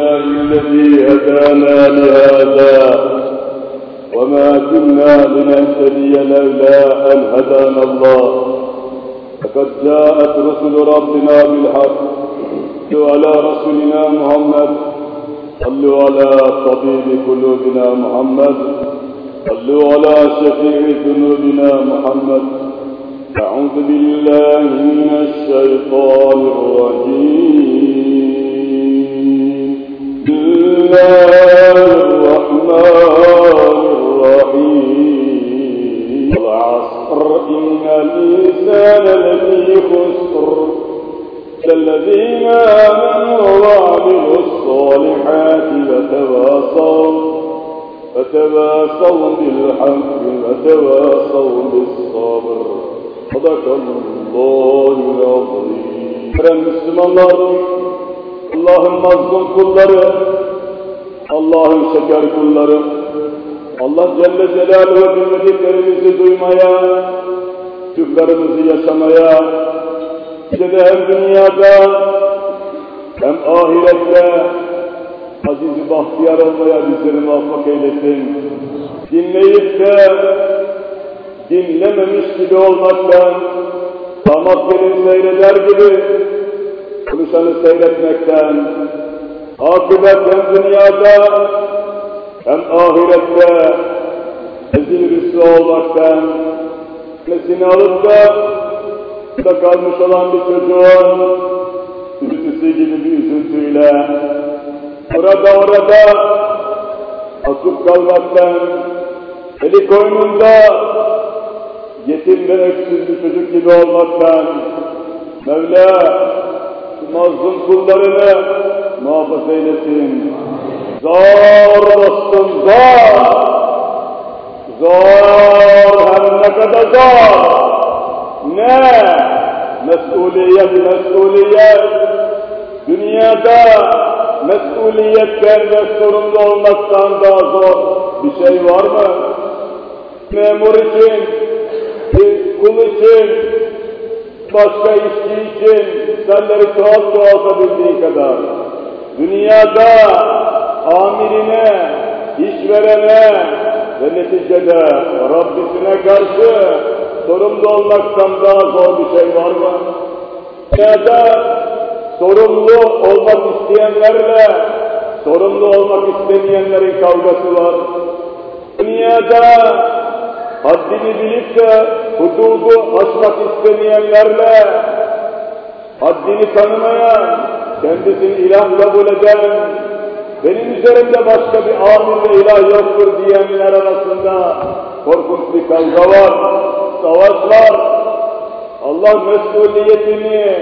الذي هدانا لهذا وما كنا لنهتدي لولا أن هدانا الله. لقد جاءت رسل ربنا بالحق. صلوا على رسولنا محمد. صلوا على طبيب قلوبنا محمد. صلوا على شفيع ذنوبنا محمد. أعوذ بالله من الشيطان الرجيم. بسم الله الرحمن الرحيم العصر إن الإنسان لفي خسر الذين آمنوا وعملوا الصالحات وتواصوا فتواصوا بالحق وتواصوا بالصبر صدق الله العظيم Müslümanlar Allah'ın mazlum kulları, Allah'ın şeker kulları, Allah Celle Celaluhu bilmediklerimizi duymaya, şükürlerimizi yaşamaya, bize de hem dünyada hem ahirette aziz bahtiyar olmaya bizleri muvaffak eylesin. Dinleyip de dinlememiş gibi olmaktan, damat gelin seyreder gibi konuşanı seyretmekten, akıbet hem dünyada hem ahirette. Ezil rüsva olmaktan, nesini alıp da da kalmış olan bir çocuğun üzüntüsü gibi bir üzüntüyle orada orada atıp kalmaktan, eli koynunda yetim ve öksüz bir çocuk gibi olmaktan, Mevla mazlum kullarını muhafaza eylesin. Zor dostum zor. Zor hem ne kadar zor. Ne? Mesuliyet, mesuliyet. Dünyada mesuliyetten ve sorumlu olmaktan daha zor bir şey var mı? Memur için, kul için, başka işçi için senleri çoğalt çoğaltabildiği kadar dünyada amirine, işverene ve neticede Rabbisine karşı sorumlu olmaktan daha zor bir şey var mı? Dünyada sorumlu olmak isteyenlerle sorumlu olmak istemeyenlerin kavgası var. Dünyada haddini bilip de hududu aşmak istemeyenlerle haddini tanımayan, kendisini ilah kabul eden, benim üzerimde başka bir amir ve ilah yoktur diyenler arasında korkunç bir kavga var, savaş var. Allah mesuliyetini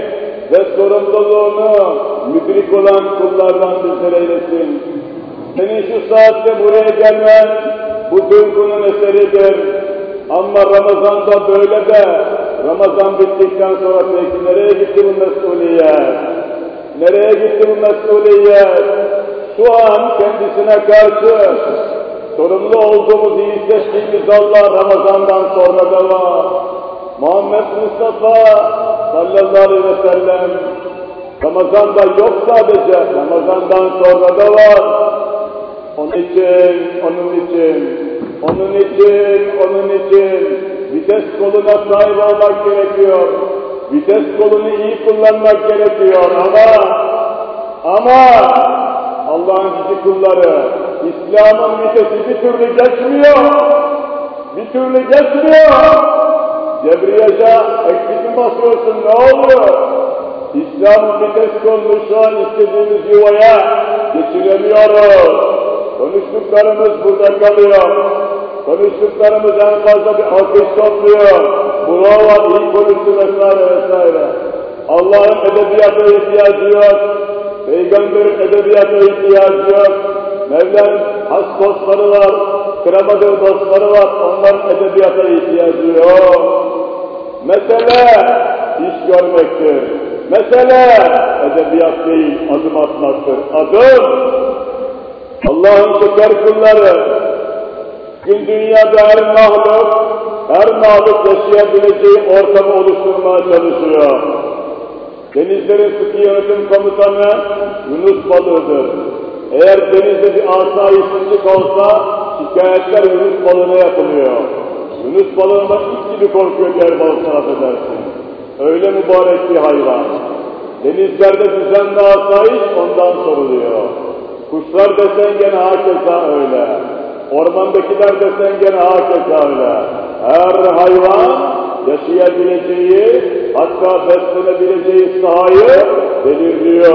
ve sorumluluğunu müdrik olan kullardan bizlere eylesin. Senin şu saatte buraya gelmen bu duygunun eseridir. Ama Ramazan'da böyle de Ramazan bittikten sonra peki nereye gitti bu mesuliyet? Nereye gitti bu mesuliyet? Şu an kendisine karşı sorumlu olduğumuz iyi seçtiğimiz Allah Ramazan'dan sonra da var. Muhammed Mustafa sallallahu aleyhi ve sellem Ramazan'da yok sadece, Ramazan'dan sonra da var. Onun için, onun için, onun için, onun için vites koluna sahip olmak gerekiyor. Vites kolunu iyi kullanmak gerekiyor ama ama Allah'ın cici kulları İslam'ın vitesi bir türlü geçmiyor. Bir türlü geçmiyor. Cebriyaja eksik basıyorsun ne oluyor? İslam'ın vites kolunu şu an istediğimiz yuvaya geçiremiyoruz. Konuştuklarımız burada kalıyor. Konuştuklarımız en fazla bir alkış topluyor. Bravo, iyi konuştu vesaire vesaire. Allah'ın edebiyata ihtiyacı yok. Peygamberin edebiyata ihtiyacı yok. Mevla'nın has dostları var, kıramadığı dostları var. Onların edebiyata ihtiyacı yok. Mesele iş görmektir. Mesele edebiyat değil, adım atmaktır. Adım Allah'ın şeker kulları, gün dünyada her mahluk, her mahluk yaşayabileceği ortamı oluşturmaya çalışıyor. Denizlerin sıkı yönetim komutanı Yunus balığıdır. Eğer denizde bir asayişsizlik olsa şikayetler Yunus balığına yapılıyor. Yunus balığından ilk gibi korkuyor diğer balıklar affedersin. Öyle mübarek bir hayvan. Denizlerde düzenli asayiş ondan soruluyor. Kuşlar desen gene hakeza öyle. Ormandakiler desen gene hakeza öyle. Her hayvan yaşayabileceği, hatta beslenebileceği sahayı belirliyor.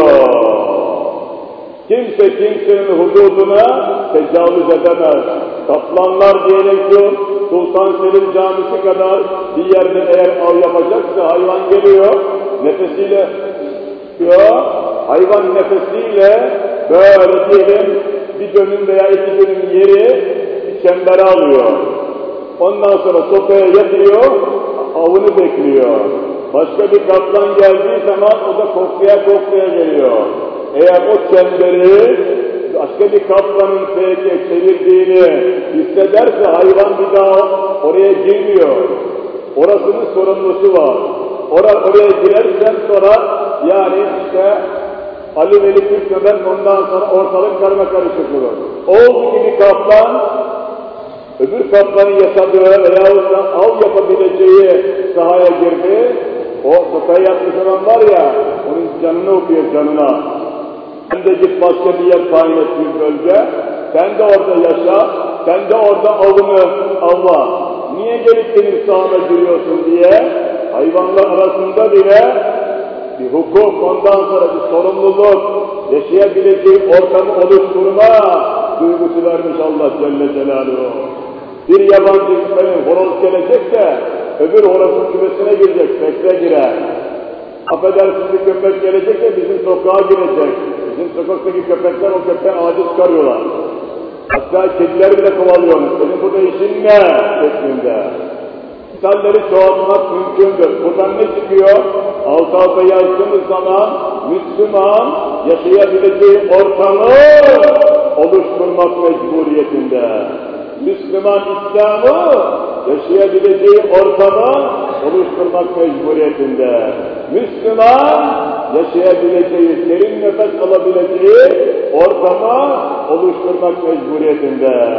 Kimse kimsenin hududuna tecavüz edemez. Kaplanlar diyelim ki Sultan Selim Camisi kadar bir yerde eğer av yapacaksa hayvan geliyor, nefesiyle diyor, hayvan nefesiyle böyle diyelim bir dönüm veya iki dönüm yeri çembere alıyor. Ondan sonra sopaya yatıyor, avını bekliyor. Başka bir kaplan geldiği zaman o da koklaya koklaya geliyor. Eğer o çemberi başka bir kaplanın peki çevirdiğini hissederse hayvan bir daha oraya girmiyor. Orasının sorumlusu var. Ora, oraya girersen sonra yani işte Ali Veli Türkmeden ondan sonra ortalık karma karışık olur. Oldu ki bir kaplan öbür kaplanın yaşadığı veyahut da av yapabileceği sahaya girdi. O sokaya yatmış olan var ya, onun canını okuyor canına. Sen de git başka bir yer tayin et bölge. Sen de orada yaşa. Sen de orada avını avla. Niye gelip benim sahama giriyorsun diye hayvanlar arasında bile bir hukuk, ondan sonra bir sorumluluk, yaşayabileceği ortamı oluşturma duygusu vermiş Allah Celle Celaluhu. Bir yabancı benim horoz gelecek de öbür horozun kümesine girecek, bekle girer. Affedersiniz bir köpek gelecek de bizim sokağa girecek. Bizim sokaktaki köpekler o köpeğe ağacı çıkarıyorlar. Hatta kediler bile kovalıyormuş. Senin burada işin ne? Şeklinde. Misalleri çoğaltmak mümkündür. Buradan ne çıkıyor? Alt alta yazdığımız zaman Müslüman yaşayabileceği ortamı oluşturmak mecburiyetinde. Müslüman İslam'ı yaşayabileceği ortamı oluşturmak mecburiyetinde. Müslüman yaşayabileceği, derin nefes alabileceği ortamı oluşturmak mecburiyetinde.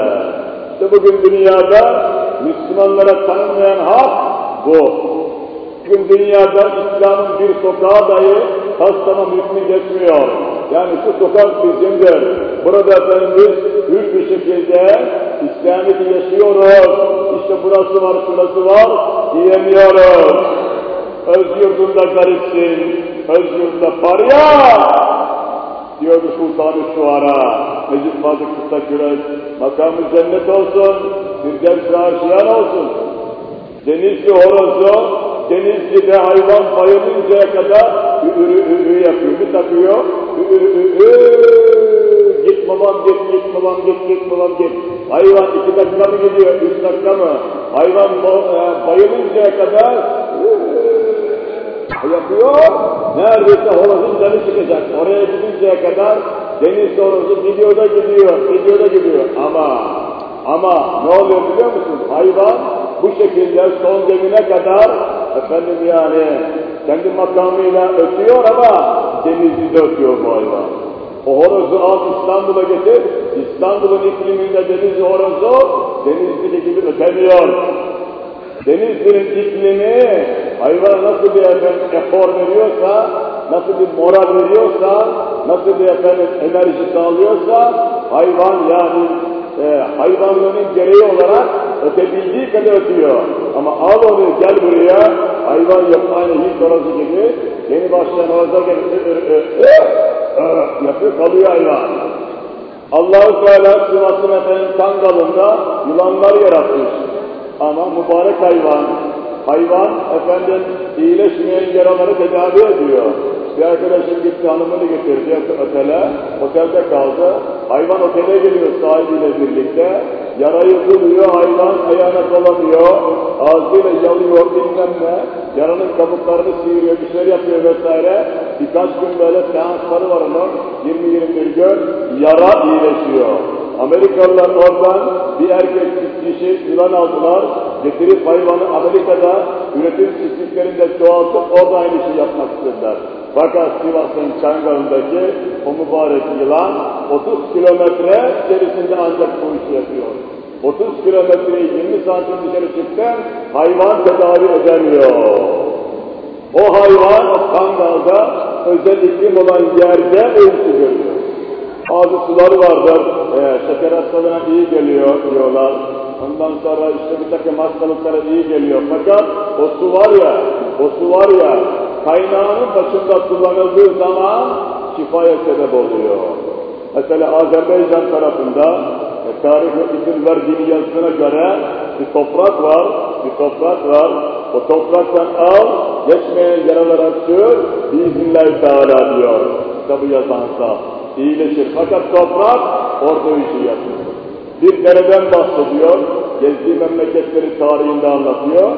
İşte bugün dünyada Müslümanlara tanınmayan hak bu. Bugün dünyada İslam'ın bir sokağa dahi hastama hükmü geçmiyor. Yani şu sokak bizimdir. Burada Efendimiz hür bir şekilde İslamiyet'i yaşıyoruz. İşte burası var, şurası var diyemiyoruz. Öz yurdunda garipsin, öz yurdunda parya diyordu Sultan-ı Şuara, Necip Fazıl Kısakürek, makamı cennet olsun, bir devs aşiyan olsun. Denizli horozu, Denizli'de hayvan bayılıncaya kadar ü ü ü yapıyor, bir takıyor, ü ü ü git babam git, git babam git, git babam git. Hayvan iki dakika mı gidiyor, üç dakika mı? Hayvan bayılıncaya kadar yapıyor, neredeyse horozun canı çıkacak. Oraya gidinceye kadar deniz horozu gidiyor da gidiyor, gidiyor da gidiyor. Ama, ama ne oluyor biliyor musun? Hayvan bu şekilde son demine kadar efendim yani kendi makamıyla ötüyor ama denizli de ötüyor bu hayvan. O horozu al İstanbul'a getir, İstanbul'un ikliminde deniz horozu denizli gibi ötemiyor. Denizli'nin iklimi hayvana nasıl bir efendim efor veriyorsa, nasıl bir moral veriyorsa, nasıl bir efendim enerji sağlıyorsa, hayvan yani e, hayvanlığının gereği olarak ötebildiği kadar ötüyor. Ama al onu gel buraya, hayvan aynı hiç horozu gibi, yeni başlayan horoza gelip yapıyor kalıyor hayvan. Allah-u Teala Sivas'ın efendim Kangal'ında yılanlar yaratmış. Ama mübarek hayvan, hayvan efendim iyileşmeyen yaraları tedavi ediyor. Bir arkadaşım gitti hanımını getirdi otele, otelde kaldı. Hayvan otele geliyor sahibiyle birlikte. Yarayı buluyor, hayvan ayağına dolanıyor, ağzıyla yalıyor bilmem ne. Yaranın kabuklarını sıyırıyor, bir şeyler yapıyor vesaire. Birkaç gün böyle seansları var onun, 20-21 gün, yara iyileşiyor. Amerikalılar oradan bir erkek kişi yılan aldılar, getirip hayvanı Amerika'da üretim çiftliklerinde çoğaltıp orada aynı şeyi yapmak istediler. Fakat Sivas'ın Çangal'ındaki o mübarek yılan 30 kilometre içerisinde ancak bu işi yapıyor. 30 kilometreyi 20 santim dışarı çıktı, hayvan tedavi edemiyor. O hayvan o özel iklim olan yerde öykü görüyor. Bazı sular vardır, e, şeker hastalığına iyi geliyor diyorlar. Ondan sonra işte bir takım hastalıklara iyi geliyor. Fakat o su var ya, o su var ya, kaynağının başında kullanıldığı zaman şifaya sebep oluyor. Mesela Azerbaycan tarafında e, tarih ve izin verdiğini yazısına göre bir toprak var, bir toprak var. O topraktan al, geçmeyen yaralara sür, biiznillahü teala diyor kitabı yazansa. iyileşir. Fakat toprak orada işi yapıyor. Bir dereden bahsediyor, gezdiği memleketleri tarihinde anlatıyor.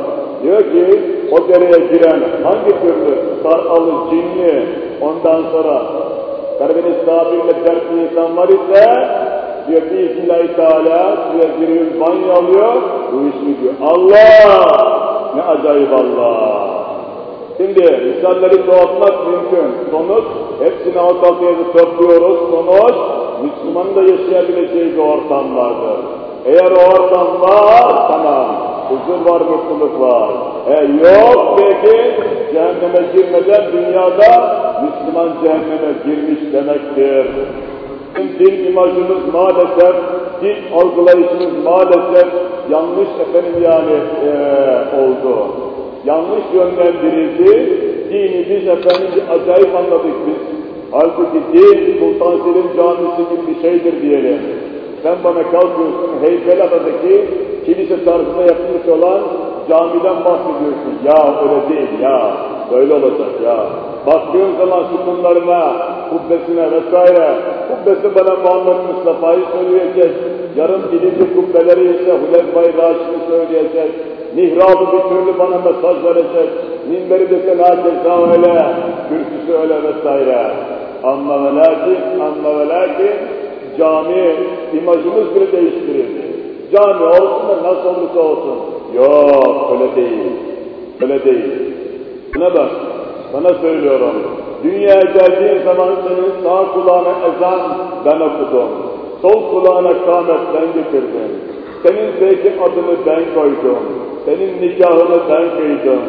Diyor ki o dereye giren hangi türlü saralı, cinli, ondan sonra Karadeniz tabiriyle dertli insan var ise diyor biiznillahü teala suya giriyor, banyo alıyor, bu iş gidiyor. Allah! Ne acayip Allah! Şimdi insanları çoğaltmak mümkün. Sonuç, hepsini alt alta yazıp topluyoruz. Sonuç, Müslümanın da yaşayabileceği bir ortam vardır. Eğer o ortam var, tamam. Huzur var, mutluluk var. E yok peki, cehenneme girmeden dünyada Müslüman cehenneme girmiş demektir. Din imajımız maalesef, din algılayışımız maalesef yanlış efendim yani e, oldu. Yanlış yönlendirildi. Dini biz efendim acayip anladık biz. Halbuki din Sultan Selim Camisi gibi bir şeydir diyelim. Sen bana kalkıyorsun Heybeliada'daki kilise tarzında yapılmış olan camiden bahsediyorsun. Ya öyle değil ya. Böyle olacak ya. Baktığın zaman sütunlarına, kubbesine vesaire, kubbesi bana Muhammed Mustafa'yı söyleyecek. Yarım bilinci kubbeleri ise Hulefai Raşid'i söyleyecek. Mihrabı bir türlü bana mesaj verecek. Minberi de sen hakeza öyle, kürsüsü öyle vesaire. Ama ve lakin, ama ve lakin cami imajımız bile değiştirildi. Cami olsun da nasıl olursa olsun. Yok öyle değil. Öyle değil. Buna bak, sana söylüyorum. Dünyaya geldiğin zaman senin sağ kulağına ezan ben okudum. Sol kulağına kâmet ben getirdim. Senin belki adını ben koydum. Senin nikahını ben kıydım.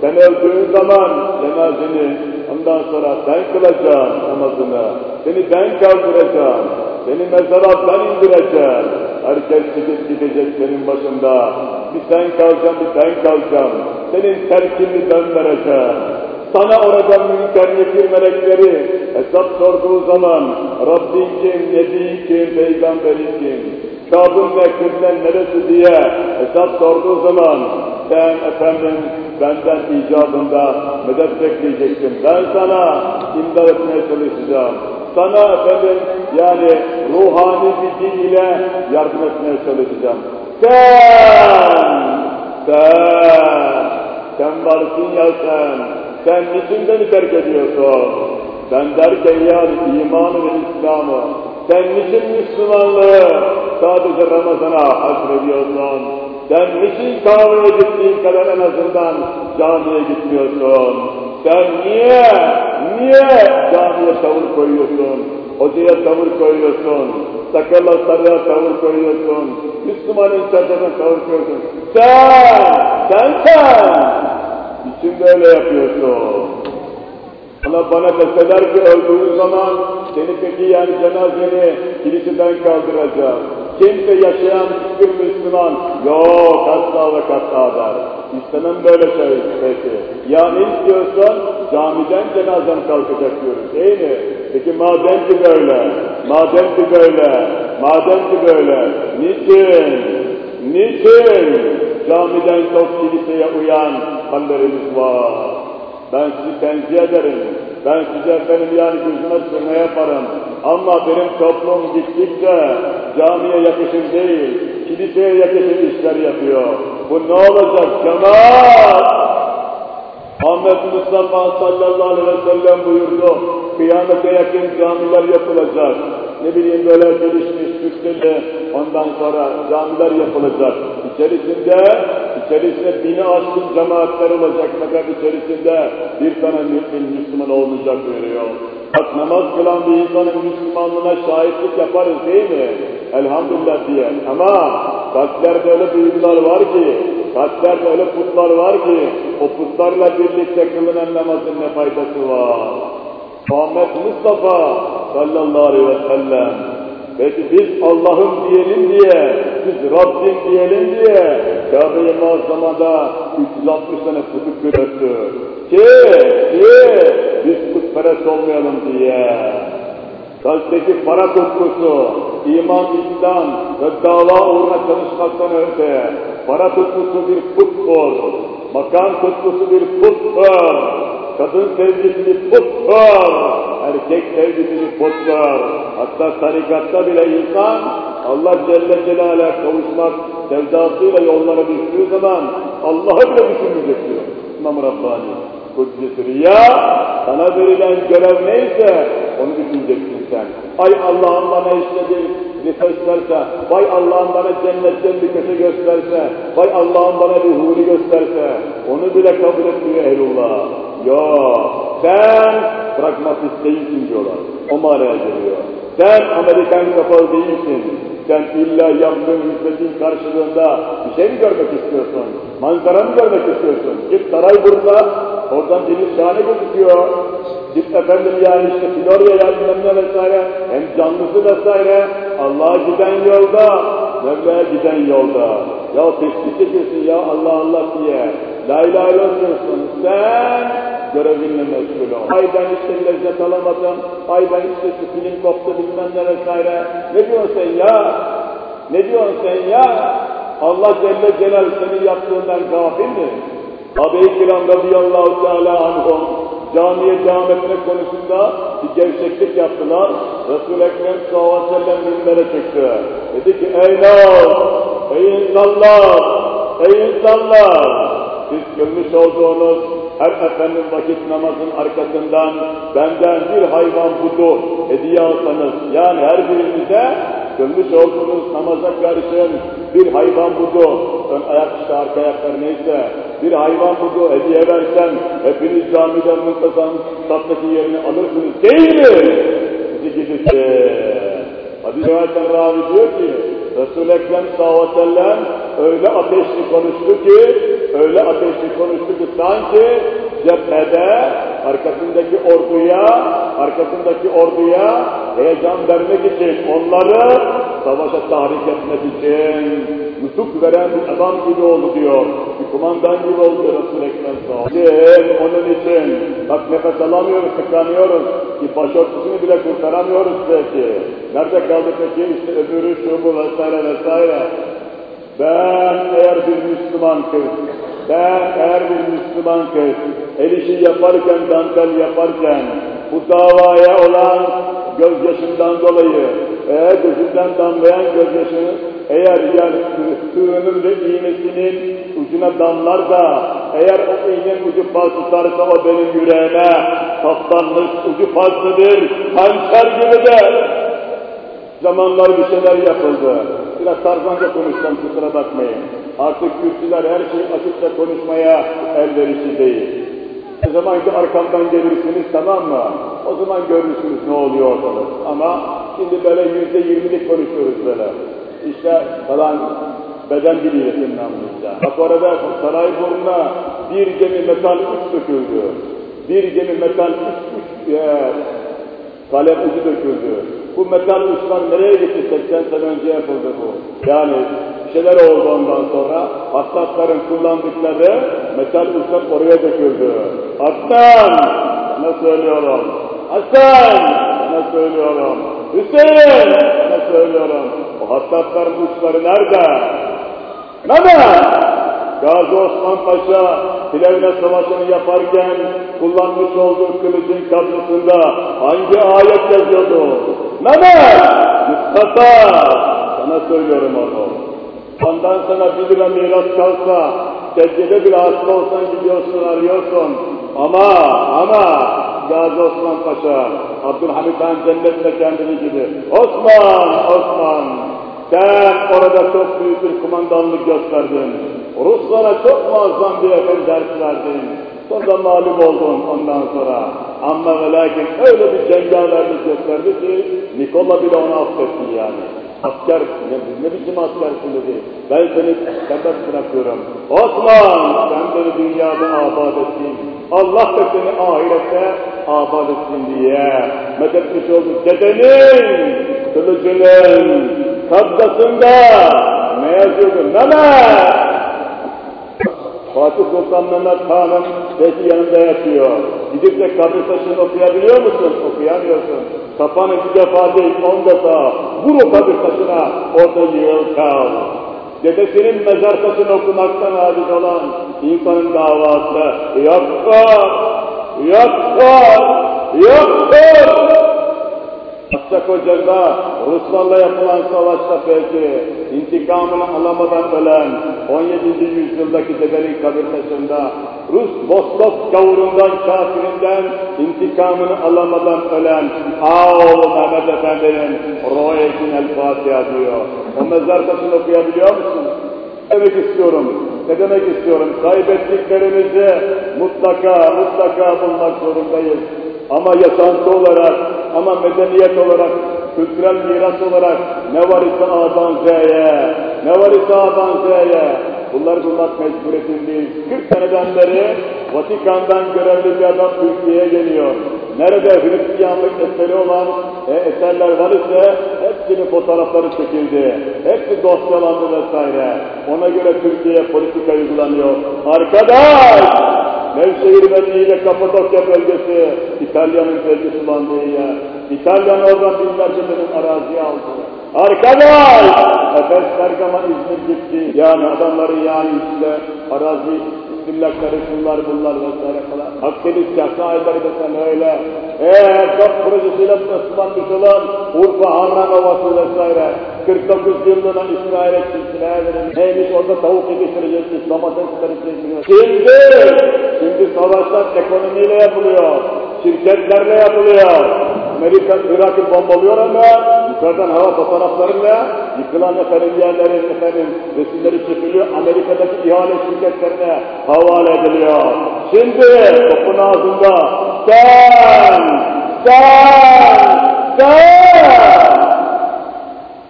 Sen öldüğün zaman cenazeni ondan sonra ben kılacağım namazını. Seni ben kaldıracağım. Seni mezara ben indireceğim. Herkes gidip gidecek senin başında. Bir sen kalacaksın, bir ben kalacağım. Senin terkini ben vereceğim. Sana orada münker nekir melekleri hesap sorduğu zaman Rabbin kim, Nebi kim, Peygamberin kim? Kabın ve kıblen neresi diye hesap sorduğu zaman sen efendim benden icabında medet bekleyeceksin. Ben sana imdad etmeye çalışacağım. Sana efendim yani ruhani bir din ile yardım etmeye çalışacağım. Sen, sen, sen varsın ya sen, sen niçin beni terk ediyorsun? Ben derken yani imanı ve İslam'ı, sen niçin Müslümanlığı sadece Ramazan'a hasrediyorsun? Sen niçin kahveye gittiğin kadar en azından camiye gitmiyorsun? Sen niye, niye camiye tavır koyuyorsun? Hocaya tavır koyuyorsun? Sakalla sarıya tavır koyuyorsun? Müslümanın çarşafına tavır koyuyorsun? Sen, sen sen! İçin böyle yapıyorsun. Bana bana deseler ki öldüğün zaman seni peki yani cenazeni kiliseden kaldıracağım. Kimse yaşayan hiçbir Müslüman yok asla ve katla der. İstemem böyle şey peki. Ya ne istiyorsan camiden cenazen kalkacak diyoruz değil mi? Peki madem ki böyle, madem ki böyle, madem ki böyle, niçin, niçin camiden çok kiliseye uyan hallerimiz var? Ben sizi tenzih ederim. Ben size efendim yani gözüme sürme yaparım. Ama benim toplum gittikçe camiye yakışır değil, kiliseye yakışır işler yapıyor. Bu ne olacak cemaat? Ahmet Mustafa sallallahu aleyhi ve sellem buyurdu. Kıyamete yakın camiler yapılacak. Ne bileyim böyle gelişmiş, süslü ondan sonra camiler yapılacak. İçerisinde, içerisinde bini aşkın cemaatler olacak fakat içerisinde bir tane mümin Müslüman olmayacak buyuruyor. Bak namaz kılan bir insanın Müslümanlığına şahitlik yaparız değil mi? Elhamdülillah diye. Ama kalplerde öyle duygular var ki, kalplerde öyle putlar var ki, o putlarla birlikte kılınan namazın ne faydası var? Muhammed Mustafa sallallahu aleyhi ve sellem Peki biz Allah'ım diyelim diye, biz Rabbim diyelim diye Kabe-i Muazzama'da 360 tane kutup götürdü. Ki, ki biz putperest olmayalım diye. Kalpteki para tutkusu, iman, İslam ve dava uğruna çalışmaktan öte, para tutkusu bir puttur, makam tutkusu bir puttur, kadın sevgisi bir puttur, erkek sevgisi bir puttur. Hatta tarikatta bile insan Allah Celle Celal'e kavuşmak sevdasıyla yollara düştüğü zaman Allah'ı bile düşünmeyecek diyor İmam Rabbani. Kudüs'ü ya sana verilen görev neyse onu düşüneceksin sen. Ay Allah'ım bana bir gösterse, vay Allah'ım bana cennetten bir köşe gösterse, vay Allah'ım bana bir huri gösterse, onu bile kabul etmiyor ehlullah. Ya sen pragmatist değilsin diyorlar. O manaya geliyor. Sen Amerikan kapalı değilsin. Sen illa yaptığın hizmetin karşılığında bir şey mi görmek istiyorsun? Manzara mı görmek istiyorsun? Git saray burada, oradan deniz şahane gözüküyor. Git efendim yani işte Florya'ya bilmem vesaire, hem canlısı vesaire, Allah'a giden yolda, Mevla'ya giden yolda. Ya tesbih çekiyorsun ya Allah Allah diye. La ilahe illallah sen görevinle meşgul ol. Ay ben işte lezzet alamadım, ay ben işte şu film koptu bilmem ne vesaire. Ne diyorsun sen ya? Ne diyorsun sen ya? Allah Celle Celal senin yaptığından gafil mi? Abi-i Kiram radıyallahu teala anhum camiye devam etmek konusunda bir gevşeklik yaptılar. Resul-i Ekrem sallallahu aleyhi ve sellem çıktı. Dedi ki ey nas, ey insanlar, ey insanlar, siz kılmış olduğunuz her efendim vakit namazın arkasından benden bir hayvan budu hediye alsanız, yani her birinize kılmış olduğunuz namaza karşın bir hayvan budu, ön ayak işte arka ayaklar neyse, bir hayvan budu hediye versen, hepiniz camiden muntazam sattaki yerini alırsınız değil mi? Sizi gidişe. Hadis-i ravi diyor ki, Resul-i Ekrem sallallahu aleyhi ve sellem öyle ateşli konuştu ki, öyle ateşli konuştu ki sanki cephede arkasındaki orduya, arkasındaki orduya heyecan vermek için, onları savaşa tahrik etmek için nutuk veren bir adam gibi oldu diyor. Bir kumandan gibi oldu Resul-i Ekrem Onun için bak nefes alamıyoruz, tıkanıyoruz ki başörtüsünü bile kurtaramıyoruz belki. Nerede kaldı peki işte öbürü şu bu vesaire vesaire. Ben eğer bir Müslüman kız, ben eğer bir Müslüman kız, el işi yaparken, dantel yaparken, bu davaya olan gözyaşından dolayı, eğer gözünden damlayan gözyaşını, eğer yani sığının ve iğnesinin ucuna damlar da, eğer o iğnenin ucu faz tutarsa o benim yüreğime saplanmış ucu fazladır, hançer gibi de zamanlar bir şeyler yapıldı. Biraz tarzanca konuşsam kusura bakmayın. Artık Kürtçüler her şeyi açıkça konuşmaya elverişli değil. Ne zaman ki arkamdan gelirsiniz tamam mı? O zaman görürsünüz ne oluyor ortalık. Ama şimdi böyle yüzde yirmilik konuşuyoruz böyle. İşte falan beden senin anlayınca. Bak orada saray burnuna bir gemi metal üç döküldü. Bir gemi metal üç, üç e, kalem ucu döküldü. Bu metal uçlar nereye gitti? 80 sene önce yapıldı bu. Yani şeyler oldu ondan sonra. Hassasların kullandıkları metal uçlar oraya döküldü. Aslan! Sana söylüyorum. Hasan! Sana söylüyorum. Hüseyin! Sana söylüyorum. O hassasların uçları nerede? Nerede? Gazi Osman Paşa Plevne Savaşı'nı yaparken kullanmış olduğu kılıcın kadrısında hangi ayet yazıyordu? Mehmet! Mustafa! Sana söylüyorum onu. Ondan sana bir lira miras kalsa, secdede bir hasta olsan gidiyorsun arıyorsun. Ama, ama Gazi Osman Paşa, Abdülhamit Han cennetle kendini gibi. Osman, Osman! Sen orada çok büyük bir kumandanlık gösterdin. Ruslara çok muazzam bir efendim ders verdin. Sonra mağlup oldun ondan sonra. Ama ve lakin öyle bir cengaverlik gösterdi ki Nikola bile onu affetti yani. Asker, ne, ne biçim askersin dedi. Ben seni serbest bırakıyorum. Osman, sen beni dünyada abad ettin. Allah da seni ahirette abad etsin diye medetmiş oldu. Dedenin, kılıcının, kabzasında ne yazıyordu? Mehmet! Fatih Sultan Mehmet Han'ın belki yanında yatıyor. Gidip de kabir taşını okuyabiliyor musun? Okuyamıyorsun. Kafanı bir defa değil on defa vur kabir taşına orada yığıl kal. Dedesinin mezar taşını okumaktan aciz olan insanın davası yoktur, yoktur, yoktur. Akçak Ocak'ta Ruslarla yapılan savaşta belki intikamını alamadan ölen 17. yüzyıldaki dedenin kabir taşında Rus Vostok gavurundan, kafirinden intikamını alamadan ölen Ağoğlu Mehmet Efendi'nin Royekin El Fatiha diyor. O mezar taşını okuyabiliyor musun? demek istiyorum? Ne demek istiyorum? Kaybettiklerimizi mutlaka, mutlaka bulmak zorundayız. Ama yaşantı olarak, ama medeniyet olarak, kültürel miras olarak ne var ise A'dan Z'ye, ne var ise A'dan Z'ye, bunları bulmak mecburiyetindeyiz. 40 seneden beri Vatikan'dan görevli bir adam Türkiye'ye geliyor. Nerede Hristiyanlık eseri olan e, eserler var ise hepsinin fotoğrafları çekildi. Hepsi dosyalandı vesaire. Ona göre Türkiye'ye politika uygulanıyor. Arkadaş! Nevşehir Belli ile Kapadokya bölgesi, İtalya'nın belki sulandığı yer. İtalyan oradan binlerce dönüm arazi aldı. Arkadaş! Efes Bergama İzmir gitti. Yani adamları yani işte arazi istimlakları şunlar bunlar vesaire falan. Akdeniz sahilleri desen öyle. Eee çok projesiyle ıslanmış olan Urfa Harran Ovası vesaire. 49 yıllığına İsrail'e silsileye verilmiş. Neymiş orada tavuk yetiştirecekmiş, domates yetiştirecekmiş. Şimdi, şimdi savaşlar ekonomiyle yapılıyor. Şirketlerle yapılıyor. Amerika Irak'ı bombalıyor ama yukarıdan hava fotoğraflarıyla yıkılan efendim yerlerin efendim resimleri çekiliyor. Amerika'daki ihale şirketlerine havale ediliyor. Şimdi topun ağzında sen, sen, sen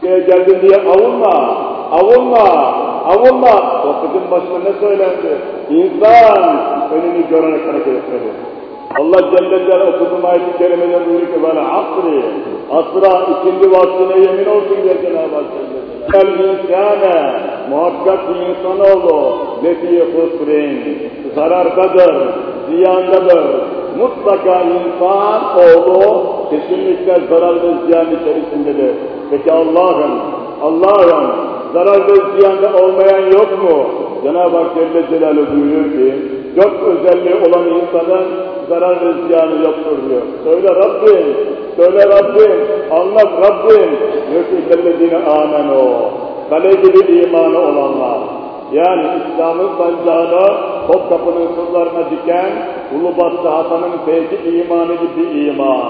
diye geldin diye avunma, avunma, avunma. Sohbetin başına ne söylendi? İnsan önünü görerek hareket etmeli. Allah Celle Celle okuduğum ayet-i kerimede buyuruyor ki böyle asri, asra ikindi vaktine yemin olsun diye Cenab-ı Hak Celle Celle. insane, muhakkak bir insanoğlu, nefi husrin, zarardadır, ziyandadır. Mutlaka insan oğlu kesinlikle zarar ve ziyan içerisindedir. Peki Allah'ım, Allah'ım zarar ve ziyanda olmayan yok mu? Cenab-ı Hak Celle Celaluhu buyuruyor ki, dört özelliği olan insanın zarar ve ziyanı yoktur diyor. Söyle Rabbim, söyle Rabbim, anlat Rabbim. Diyor ki illellezine amenu. Kale gibi imanı olanlar. Yani İslam'ın sancağını Topkapı'nın kızlarına diken Ulubatlı Hasan'ın belki imanı gibi iman.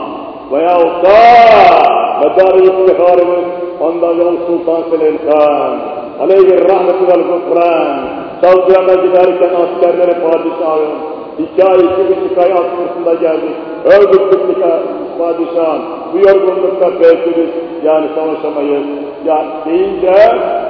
Veyahut da İftiharımız ondan yol Sultan Selim Khan. Aleyhi rahmeti vel gufran. Savcılarına giderken askerleri padişahım. İki ay, iki ay at sırtında geldik. Bittik padişahım. Bu yorgunlukta belki biz yani savaşamayız. Ya deyince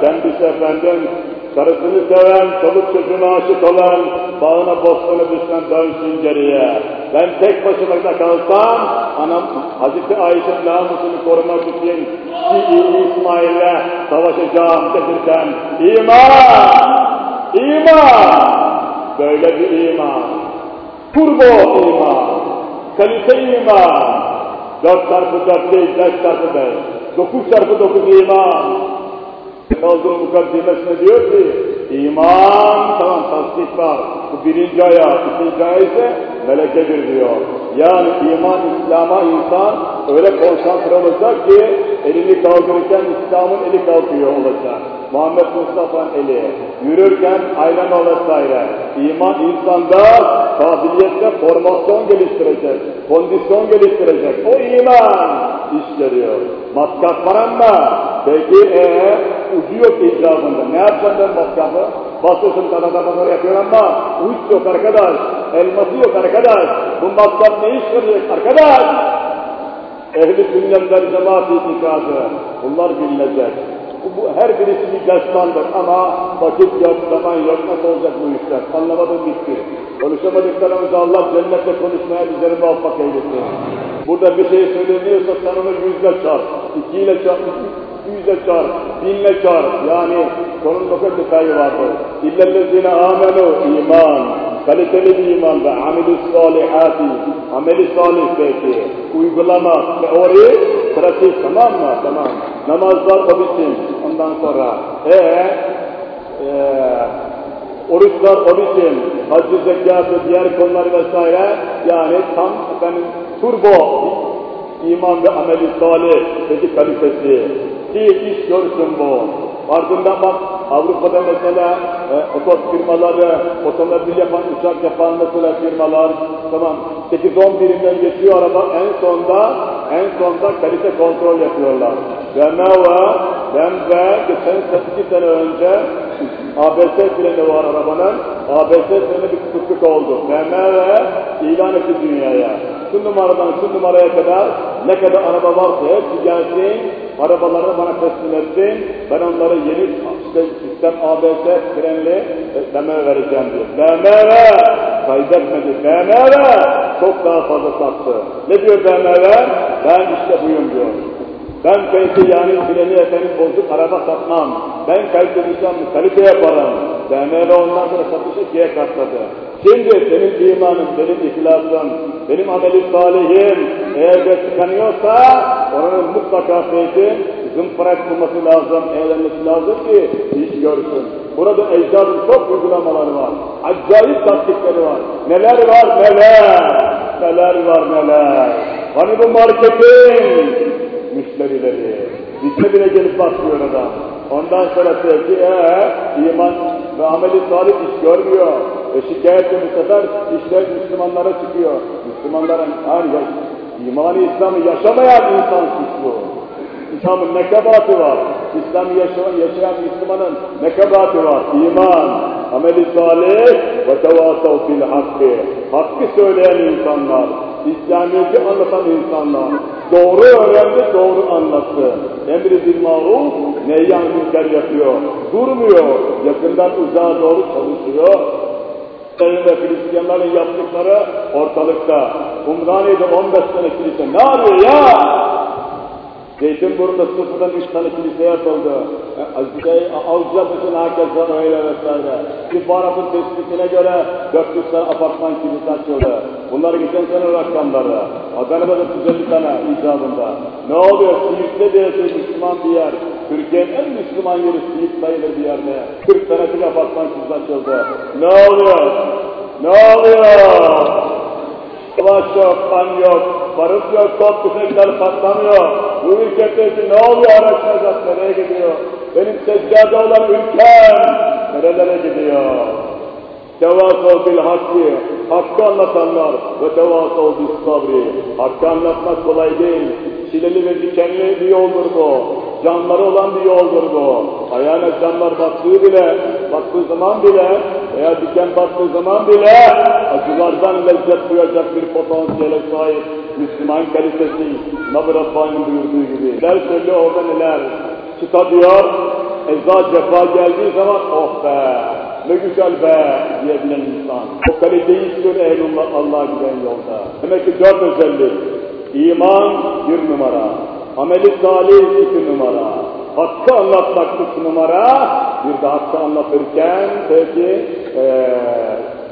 kendisi efendim karısını seven, çoluk çocuğuna aşık olan, bağına bostana düşen dönsün geriye. Ben tek başıma kalsam, anam Hazreti Ayşe'nin namusunu korumak için Şii İsmail'le savaşacağım dedirken, iman, iman, böyle bir iman, turbo iman, kalite iman, dört çarpı dört değil, beş çarpı beş, dokuz çarpı dokuz iman, Kaldığım mukaddimesine diyor ki, iman tamam tasdik var. Bu birinci ayağı, ikinci ayağı ise melekedir diyor. Yani iman, İslam'a insan öyle konsantre olacak ki elini kaldırırken İslam'ın eli kalkıyor olacak. Muhammed Mustafa'nın eli. Yürürken aynen o vesaire. İman insanda kabiliyette formasyon geliştirecek, kondisyon geliştirecek. O iman iş görüyor. Matkap var ama peki ee, ucu yok icabında. Ne yapacaksın matkapı? Basıyorsun kadar kadar yapıyor ama uç yok arkadaş. Elması yok arkadaş. Bu maksat ne iş görecek arkadaş? Ehli sünnetler cemaat itikadı. Bunlar bilinecek. Bu, her birisi bir destandır ama vakit yok, zaman yok, nasıl olacak bu işler? Anlamadım bitti. Konuşamadıklarımızı Allah cennette konuşmaya bizleri muvaffak eylesin. Burada bir şey söyleniyorsa sen onu yüzle çarp, ikiyle çarp, yüzle çarp, binle çarp. Yani kadar detayı vardır. İllellezine amenu iman, kaliteli bir iman ve amilü salihati, ameli salih peki, uygulama, teori, pratik tamam mı? Tamam. Namazlar o biçim. Ondan sonra ee, ee, oruçlar o biçim, hacı zekatı, diğer konular vesaire yani tam efendim turbo iman ve ameli salih peki kalitesi ki iş görsün bu. Ardından bak Avrupa'da mesela e, otobüs firmaları, otomobil yapan, uçak yapan mesela firmalar, tamam 8-10 birimden geçiyor araba en sonda en sonda kalite kontrol yapıyorlar. BMW, BMW geçen iki sene önce ABS freni var arabanın, ABS freni bir tutukluk oldu. BMW ilan etti dünyaya. Şu numaradan şu numaraya kadar ne kadar araba varsa hepsi gelsin, arabalarını bana teslim etsin, ben onları yeni işte sistem ABS frenli BMW vereceğim diyor. BMW kaybetmedi. BMW çok daha fazla sattı. Ne diyor BMW? Ben işte buyum diyor. Ben kalite yani freni efendim bozuk araba satmam. Ben kalite kalite yaparım. BMW ondan sonra satışı ikiye katladı. Şimdi senin imanın, benim ihlasım, benim ameli salihim eğer de tıkanıyorsa oranın mutlaka peki zımpara tutulması lazım, eğlenmesi lazım ki iş görsün. Burada ecdadın çok uygulamaları var. Acayip taktikleri var. Neler var neler. Neler var neler. Hani bu marketing müşterileri. Bizde bile gelip bakmıyor adam. Ondan sonra sevgi, ee, iman ve ameli salih iş görmüyor. E şikayetle bu sefer işler Müslümanlara çıkıyor. Müslümanların her imanı İslam'ı yaşamayan insan suçlu. İslam'ın ne kabahati var? İslam'ı yaşayan, yaşayan Müslümanın ne kabahati var? İman, ameli salih ve tevasav fil hakkı. Hakkı söyleyen insanlar, İslamiyet'i anlatan insanlar, doğru öğrendi, doğru anlattı. Emri bil maruf, neyyan münker yapıyor. Durmuyor, yakından uzağa doğru çalışıyor. İsrail ve Hristiyanların yaptıkları ortalıkta. Umraniye'de 15 tane kilise ne arıyor ya? Zeytinburnu'nda sıfırdan üç tane kilise yapıldı. Şey, Avcıyabaşı'nın herkesten öyle vesaire. İstihbaratın tespitine göre 400 tane apartman kilise açıldı. Bunlar geçen sene rakamları. Adana'da da 150 tane icabında. Ne oluyor? Siirt'te diye Müslüman bir yer. Türkiye'nin en Müslüman yeri Siirt sayılır bir yerde. 40 tane bir apartman kilise açıldı. Ne oluyor? Ne oluyor? Savaş yok, kan yok, barut yok, top tüfekler patlamıyor. Bu ülkedeki ne oluyor araştıracak, nereye gidiyor? Benim seccade olan ülkem nerelere gidiyor? Tevasol bil hakkı, hakkı anlatanlar ve tevasol bil sabri. Hakkı anlatmak kolay değil. Çileli ve dikenli bir yoldur bu. Canları olan bir yoldur bu. Ayağına canlar bastığı bile, bastığı zaman bile veya diken bastığı zaman bile acılardan lezzet duyacak bir potansiyele sahip Müslüman kalitesi Nabi Rabbani'nin buyurduğu gibi. Neler söylüyor orada neler? Çıta diyor, eza cefa geldiği zaman oh be, ne güzel be diyebilen insan. O kaliteyi istiyor ehlullah Allah'a giden yolda. Demek ki dört özellik. İman bir numara, ameli salih iki numara, hakkı anlatmak üç numara, bir de hakkı anlatırken peki ee,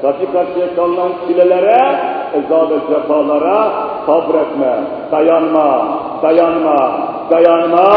karşı karşıya kalınan çilelere, eza ve cefalara sabretme, dayanma, dayanma, dayanma.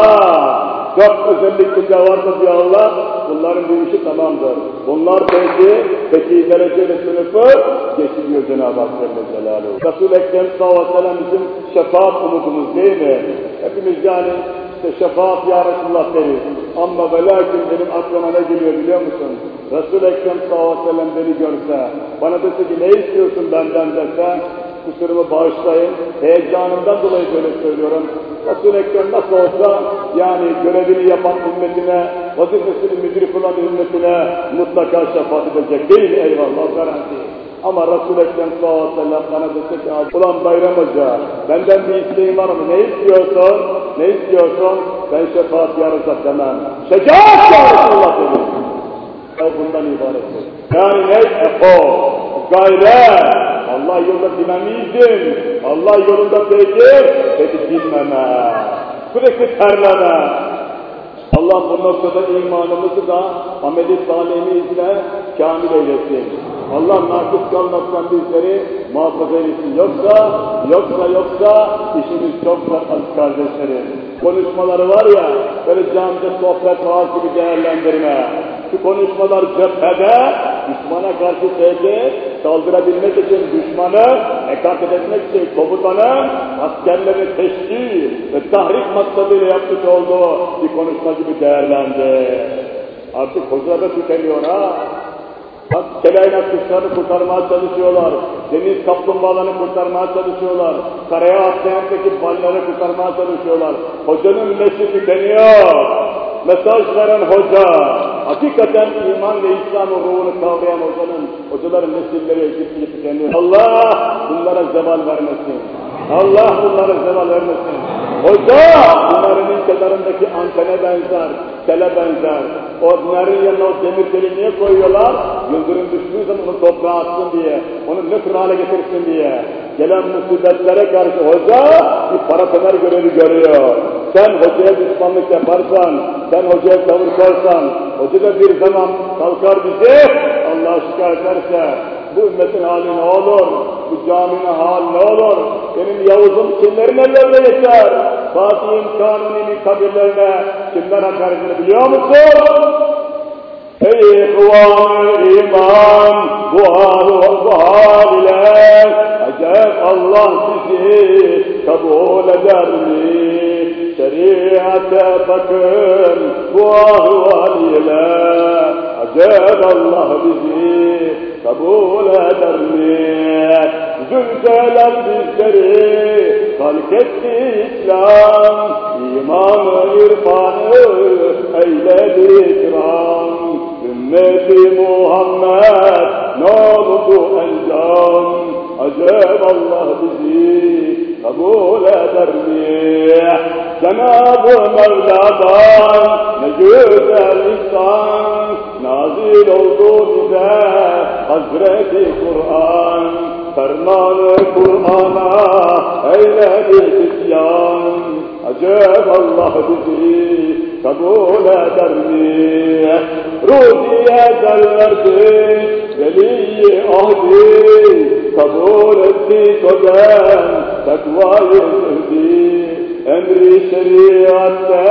Dört özellik varsa diyor Allah, bunların bu işi tamamdır. Bunlar peki, peki dereceli sınıfı geçiliyor Cenab-ı Hak Celle. Resul-i Ekrem sallallahu aleyhi ve bizim şefaat umudumuz değil mi? Hepimiz yani işte şefaat ya Resulullah deriz. Ama ve lakin benim aklıma ne geliyor biliyor musun? Resul-i Ekrem sallallahu aleyhi ve sellem beni görse, bana dese ki ne istiyorsun benden dese, kusurumu bağışlayın. Heyecanımdan dolayı böyle söylüyorum. Resul-i Ekrem nasıl olsa yani görevini yapan ümmetine vazifesini müdür kılan ümmetine mutlaka şefaat edecek değil eyvallah garanti. Ama Resul-i Ekrem sallallahu aleyhi dese ki ulan Bayram Hoca benden bir isteğin var mı? Ne istiyorsun? Ne istiyorsun? Ben şefaat yarısa demem. Şecaat ya Resulullah dedim. Ya bundan ibarettir. Yani ne? Efor, gayret, Allah yolunda dinamizm, Allah yolunda peki, peki dinmeme, sürekli terleme. Allah bu noktada imanımızı da ameli salihimizle kamil eylesin. Allah nakıs kalmaktan bizleri muhafaza eylesin. Yoksa, yoksa, yoksa işimiz çok az kardeşlerim. Konuşmaları var ya, böyle camide sohbet vaaz gibi değerlendirme. Şu konuşmalar cephede, düşmana karşı tehdit, saldırabilmek için düşmanı ekatet etmek için komutanın askerlerini teşkil ve tahrik maksadıyla yapmış olduğu bir konuşma gibi değerlendi. Artık huzurda tükeniyor ha. Bak kelaynak kuşlarını kurtarmaya çalışıyorlar. Deniz kaplumbağalarını kurtarmaya çalışıyorlar. Karaya atlayaktaki balları kurtarmaya çalışıyorlar. Hocanın neşi tükeniyor. Mesaj veren hoca, hakikaten iman ve İslam'ın ruhunu kavrayan hocanın, hocaların nesilleri gittiği tükeniyor. Allah bunlara zeval vermesin. Allah bunlara zeval vermesin. Hoca bunların kenarındaki antene benzer, tele benzer. O bunların yerine o demir teli niye koyuyorlar? Yıldırım düştüğü zaman onu toprağa atsın diye, onu nötr hale getirsin diye. Gelen musibetlere karşı hoca bir paratoner görevi görüyor. Sen hocaya düşmanlık yaparsan, sen hocaya tavır hoca da bir zaman kalkar bizi, Allah şikayet ederse, bu ümmetin hali ne olur? Bu caminin hali ne olur? Benim Yavuz'um kimlerin ellerine geçer? Fatih'in Kanuni'nin kabirlerine kimler hakaretini biliyor musun? Ey ihvan iman, bu hal, bu hal ile acep Allah bizi kabul eder mi? Şeriate bakın bu ahval ile acep Allah bizi kabul eder mi? Zülcelal bizleri halk etti İslam, imanı irfanı eyledi ikram. Ümmeti Muhammed ne oldu encam? Acep Allah bizi kabul eder mi? Cenab-ı Mevla'dan ne güzel insan nazil oldu bize Hazreti Kur'an fermanı Kur'an'a eyledi isyan acep Allah bizi kabul eder mi? Ruhiye derlerdi veli ahdi takvayı zühdi emri şeriatte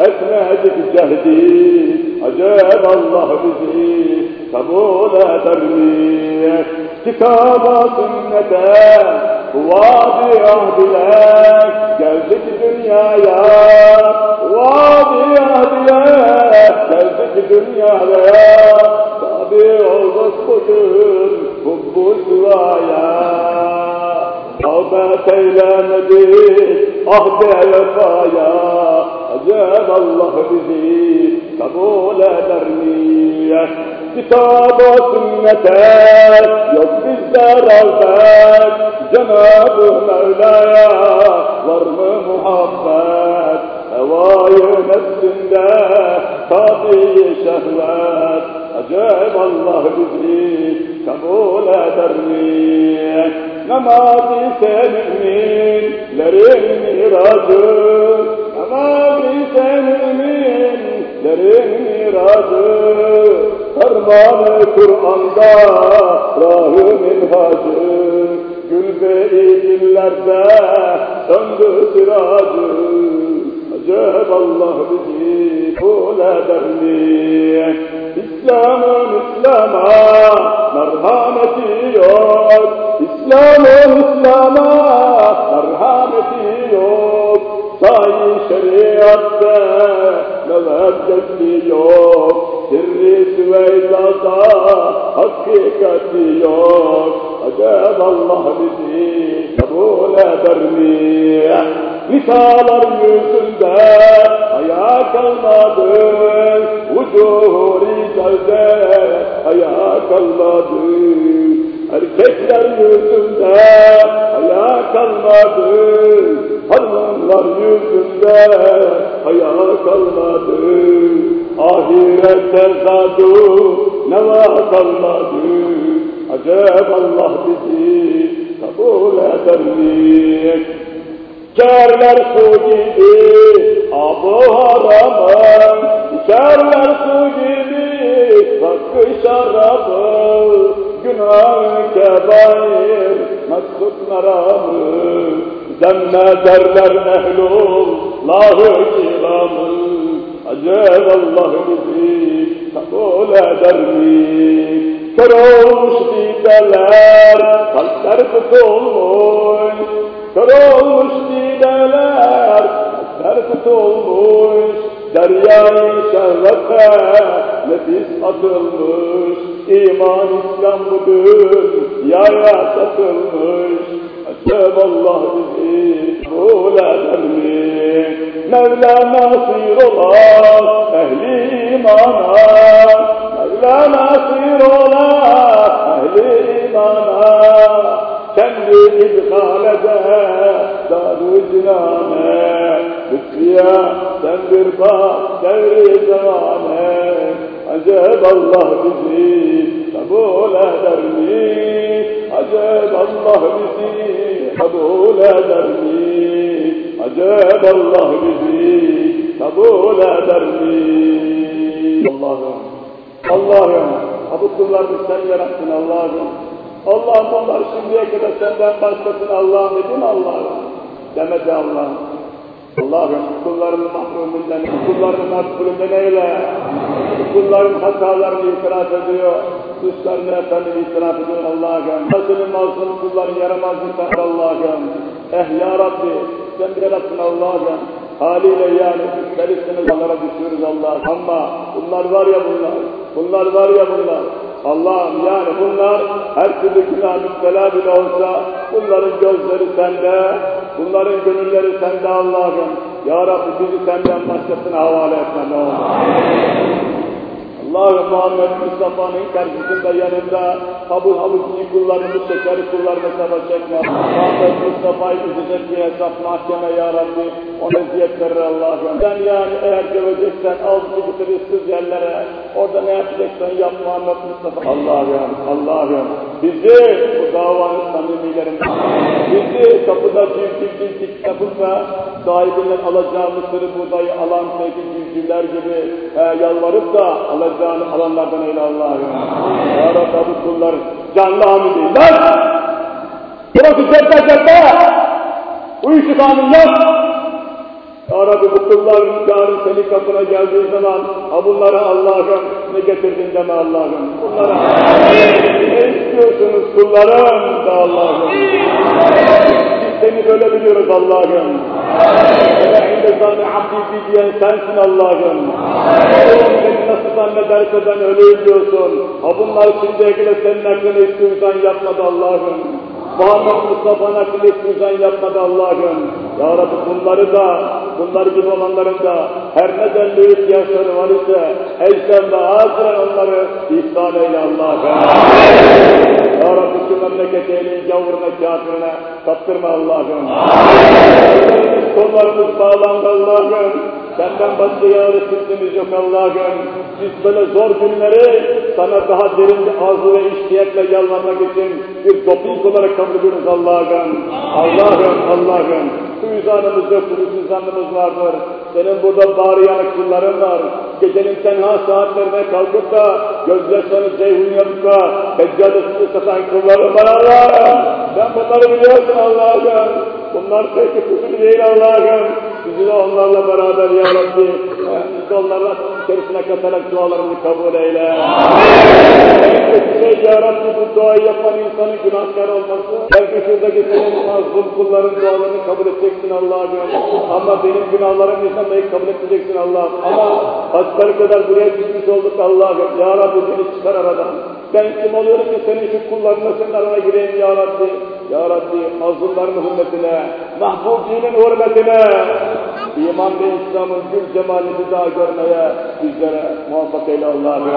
etmedik cehdi acep Allah bizi kabul eder mi? Kitaba sünnete vadi ahdile geldik dünyaya. Vadi ahdile geldik dünyaya. Tabi olduk bugün hubbu sıvaya Tavbet eylemedik ahde vefaya Acep Allah bizi kabul eder mi? Kitaba sünnete yok bizde rağbet Cenab-ı Mevla'ya var mı muhabbet Hevayı nefsinde tabi şehvet Acep Allah bizi kabul eder mi? Namaz ise müminlerin miracı Namaz ise müminlerin miracı Fermanı Kur'an'da rahı minhacı. Gül ve dillerde söndü sıracı Acep Allah bizi kul eder mi? İslam'ın İslam'a merhameti yok İslam'ın İslam'a merhameti yok Sahi şeriatte meveddeti yok Sirri Süveyda'da hakikati yok Acep Allah bizi kabul eder mi? Misalar yüzünde ayağa kalmadı elde ayağa kalmadı. Erkekler yüzünde ayağa kalmadı. Hanımlar yüzünde ayağa kalmadı. Ahirette zadu neva kalmadı. Acep Allah bizi kabul eder mi? İçerler su gibi abu haramı, İçerler su gibi hakkı şarabı, kebair, maksut naramı, zemme derler ehlullahı kiramı, acep Allah bizi kabul eder mi? Kör olmuş dideler, kalpler tutulmuş, Kör olmuş dideler, kalpler tutulmuş, deryayı şehvete nefis atılmış, iman İslam bugün yaya satılmış, Acep Allah bizi kabul eder mi? Mevla nasir ola ehli imana, Mevla nasir ola ehli imana, kendi idhal eder dar-ı cinane, lütfiye sen bir bak devri zamane, acep Allah bizi kabul eder mi? Acep Allah bizi kabul eder mi? Acep Allah bizi kabul eder mi? Allah'ım, Allah'ım, bu kullarını sen yarattın Allah'ım. Allah'ım onlar şimdiye kadar senden başkasını Allah'ım dedin Allah'ım. Demedi Allah'ım. Allah'ım kullarını mahrumundan, kullarını makbulünden eyle. Kulların hatalarını itiraf ediyor. Suçlarını efendim itiraf ediyor Allah'ım. Nasılın masum kulların yaramazlıklar Allah'ım. Eh ya Rabbi sen bir yarattın Allah'ım. Haliyle yani üstlerisini onlara düşüyoruz Allah'ım. Ama bunlar var ya bunlar. Bunlar var ya bunlar. Allah'ım yani bunlar her türlü günah müptela bile olsa bunların gözleri sende, bunların gönülleri sende Allah'ım. Ya Rabbi bizi senden başkasına havale etme ne olur. Allah'ım Muhammed Mustafa'nın karşısında yanında kabul havuçlu kullarını şeker kullarını sana çekme. Muhammed Mustafa'yı üzecek bir hesap mahkeme ya Rabbi. Ona eziyet verir Allah'ım. Sen yani eğer döveceksen al bizi ıssız yerlere. Orada ne yapacaksan yap Muhammed Mustafa. Allah'ım, Allah'ım. Bizi bu davanın samimilerinden. Bizi kapıda civciv civciv kapıda sahibinden alacağı mısırı buğdayı alan sevgi civcivler gibi e, yalvarıp da alacağını alanlardan eyle Allah'ım. Ya Rabbi bu kullar canlı hamidi. Lan! Burası cepte cepte! Uyuşuk amin! Ya Rabbi bu kullar yarın senin kapına geldiği zaman ha bunlara Allah'ım ne getirdin deme Allah'ım. Bunlara ne istiyorsunuz kullarım da Allah'ım. Seni böyle biliyoruz Allah'ım. Ve inde zâne abdi diyen sensin Allah'ım. Oğlum beni nasıl zannederse ben öyle diyorsun. Ha bunlar şimdiye kadar senin aklını istiyorsan yapmadı Allah'ım. Muhammed Mustafa'nın aklını istiyorsan yapmadı Allah'ım. Ya Rabbi bunları da, bunlar gibi olanların da her ne denli ihtiyaçları var ise ecden ve ahiren onları ihsan eyle Allah'ım. Ya Rabbi şu memleket eylin gavuruna, kafirine kaptırma Allah'ım. Kollarımız bağlandı Allah'ım. Senden başka sütümüz yok Allah'ım. Biz böyle zor günleri sana daha derin bir arzu ve iştiyetle yalvarmak için bir doping olarak kabul ediyoruz Allah'ım. Allah'ım, Allah'ım. Suizanımız yok, suizanımız vardır. Senin burada bağırayan kulların var. Gecenin tenha saatlerine kalkıp da gözyaşlarını ceyhun yapıp da seccadesini satan kulların var Allah'ım. Sen bunları biliyorsun Allah'ım. Bunlar peki kusurlu değil Allah'ım. Bizi onlarla beraber ya Rabbi. Onlarla içerisine katarak dualarını kabul eyle. Şey ya Rabbi bu duayı yapan insanın günahkar olması. Belki şuradaki senin mazlum kulların dualarını kabul edeceksin Allah'ım. Ama benim günahlarım yüzünden kabul edeceksin Allah'ım. Ama hasbel kadar buraya çıkmış olduk Allah'ım. Ya Rabbi beni çıkar aradan. Ben kim oluyorum ki senin şu kullarına senin arana gireyim ya Rabbi. Ya Rabbi mazlumların hürmetine, mahbubinin hürmetine, iman ve İslam'ın gül cemalini daha görmeye bizlere muvaffak eyle Allah'ım.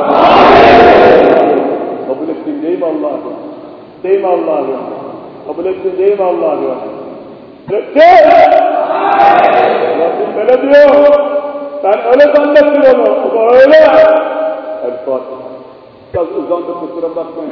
Kabul ettin değil mi Allah'ım? Değil mi Allah'ım? Kabul ettin değil mi Allah'ım? Ettin! Rabbim böyle diyor. Ben öyle zannettim onu. O öyle. El Fatiha. Biraz uzandı kusura bakmayın.